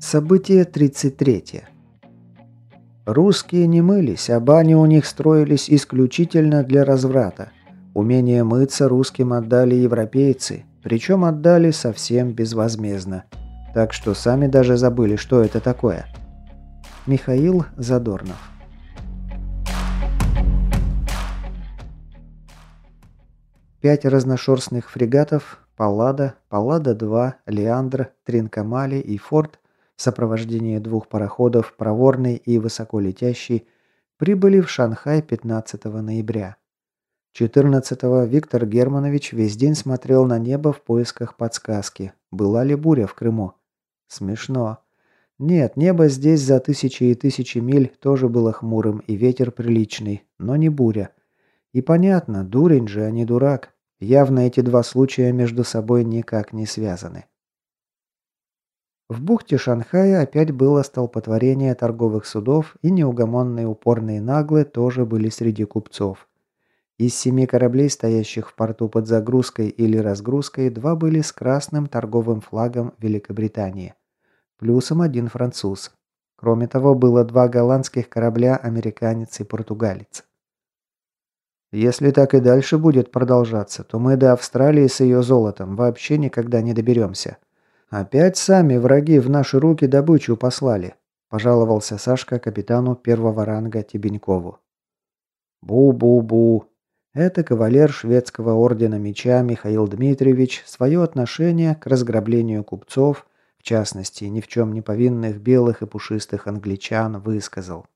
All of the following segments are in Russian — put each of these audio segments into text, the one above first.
Событие 33. Русские не мылись, а бани у них строились исключительно для разврата. Умение мыться русским отдали европейцы, причем отдали совсем безвозмездно. Так что сами даже забыли, что это такое. Михаил Задорнов Пять разношерстных фрегатов Паллада, Паллада-2, Леандр, Тринкомали и Форт в сопровождении двух пароходов «Проворный» и «Высоколетящий» прибыли в Шанхай 15 ноября. 14-го Виктор Германович весь день смотрел на небо в поисках подсказки, была ли буря в Крыму. Смешно. Нет, небо здесь за тысячи и тысячи миль тоже было хмурым и ветер приличный, но не буря. И понятно, дурень же, а не дурак. Явно эти два случая между собой никак не связаны. В бухте Шанхая опять было столпотворение торговых судов, и неугомонные упорные наглы тоже были среди купцов. Из семи кораблей, стоящих в порту под загрузкой или разгрузкой, два были с красным торговым флагом Великобритании. Плюсом один француз. Кроме того, было два голландских корабля «Американец» и «Португалец». Если так и дальше будет продолжаться, то мы до Австралии с ее золотом вообще никогда не доберемся. Опять сами враги в наши руки добычу послали, пожаловался Сашка капитану первого ранга Тебенькову. Бу-бу-бу. Это кавалер шведского ордена меча Михаил Дмитриевич свое отношение к разграблению купцов, в частности, ни в чем не повинных белых и пушистых англичан, высказал.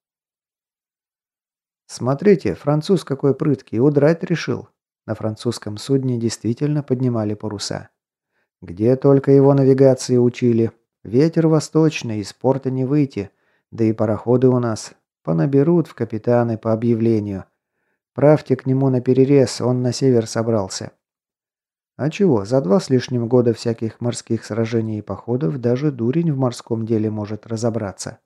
«Смотрите, француз какой прыткий, удрать решил». На французском судне действительно поднимали паруса. Где только его навигации учили. Ветер восточный, из порта не выйти. Да и пароходы у нас понаберут в капитаны по объявлению. Правьте к нему на перерез, он на север собрался. А чего, за два с лишним года всяких морских сражений и походов даже дурень в морском деле может разобраться.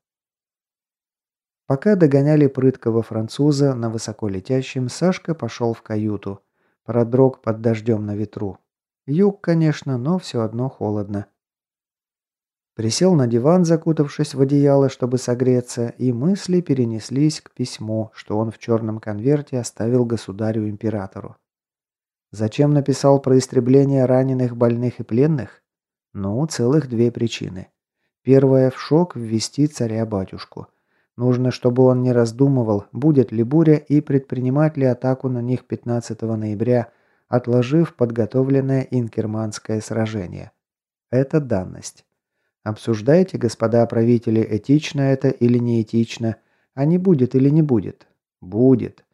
Пока догоняли прыткого француза на высоколетящем, Сашка пошел в каюту. Продрог под дождем на ветру. Юг, конечно, но все одно холодно. Присел на диван, закутавшись в одеяло, чтобы согреться, и мысли перенеслись к письму, что он в черном конверте оставил государю-императору. Зачем написал про истребление раненых, больных и пленных? Ну, целых две причины. Первая – в шок ввести царя-батюшку – Нужно, чтобы он не раздумывал, будет ли буря и предпринимать ли атаку на них 15 ноября, отложив подготовленное инкерманское сражение. Это данность. Обсуждайте, господа правители, этично это или не этично, а не будет или не будет. Будет.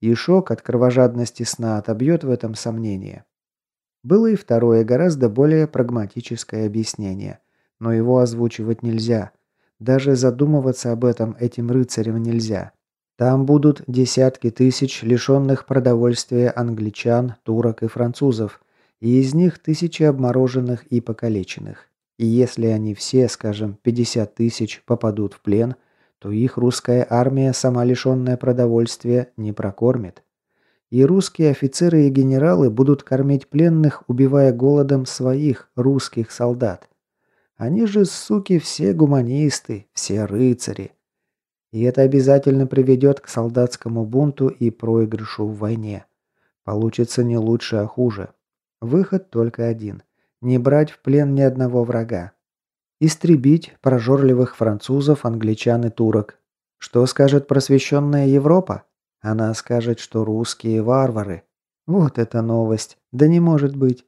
И шок от кровожадности сна отобьет в этом сомнение. Было и второе, гораздо более прагматическое объяснение, но его озвучивать нельзя – даже задумываться об этом этим рыцарям нельзя. Там будут десятки тысяч лишенных продовольствия англичан, турок и французов, и из них тысячи обмороженных и покалеченных. И если они все, скажем, 50 тысяч попадут в плен, то их русская армия, сама лишенная продовольствия, не прокормит. И русские офицеры и генералы будут кормить пленных, убивая голодом своих русских солдат. Они же, суки, все гуманисты, все рыцари. И это обязательно приведет к солдатскому бунту и проигрышу в войне. Получится не лучше, а хуже. Выход только один. Не брать в плен ни одного врага. Истребить прожорливых французов, англичан и турок. Что скажет просвещенная Европа? Она скажет, что русские варвары. Вот это новость. Да не может быть.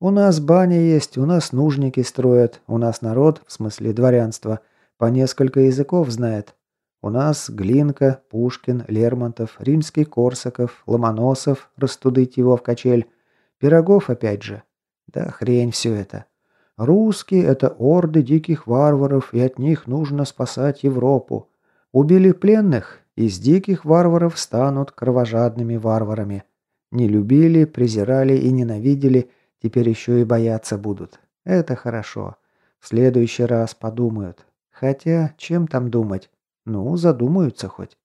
У нас баня есть, у нас нужники строят, у нас народ, в смысле дворянство, по несколько языков знает. У нас Глинка, Пушкин, Лермонтов, Римский Корсаков, Ломоносов, растудыть его в качель, Пирогов опять же. Да хрень все это. Русские – это орды диких варваров, и от них нужно спасать Европу. Убили пленных, из диких варваров станут кровожадными варварами. Не любили, презирали и ненавидели – Теперь еще и бояться будут. Это хорошо. В следующий раз подумают. Хотя, чем там думать? Ну, задумаются хоть.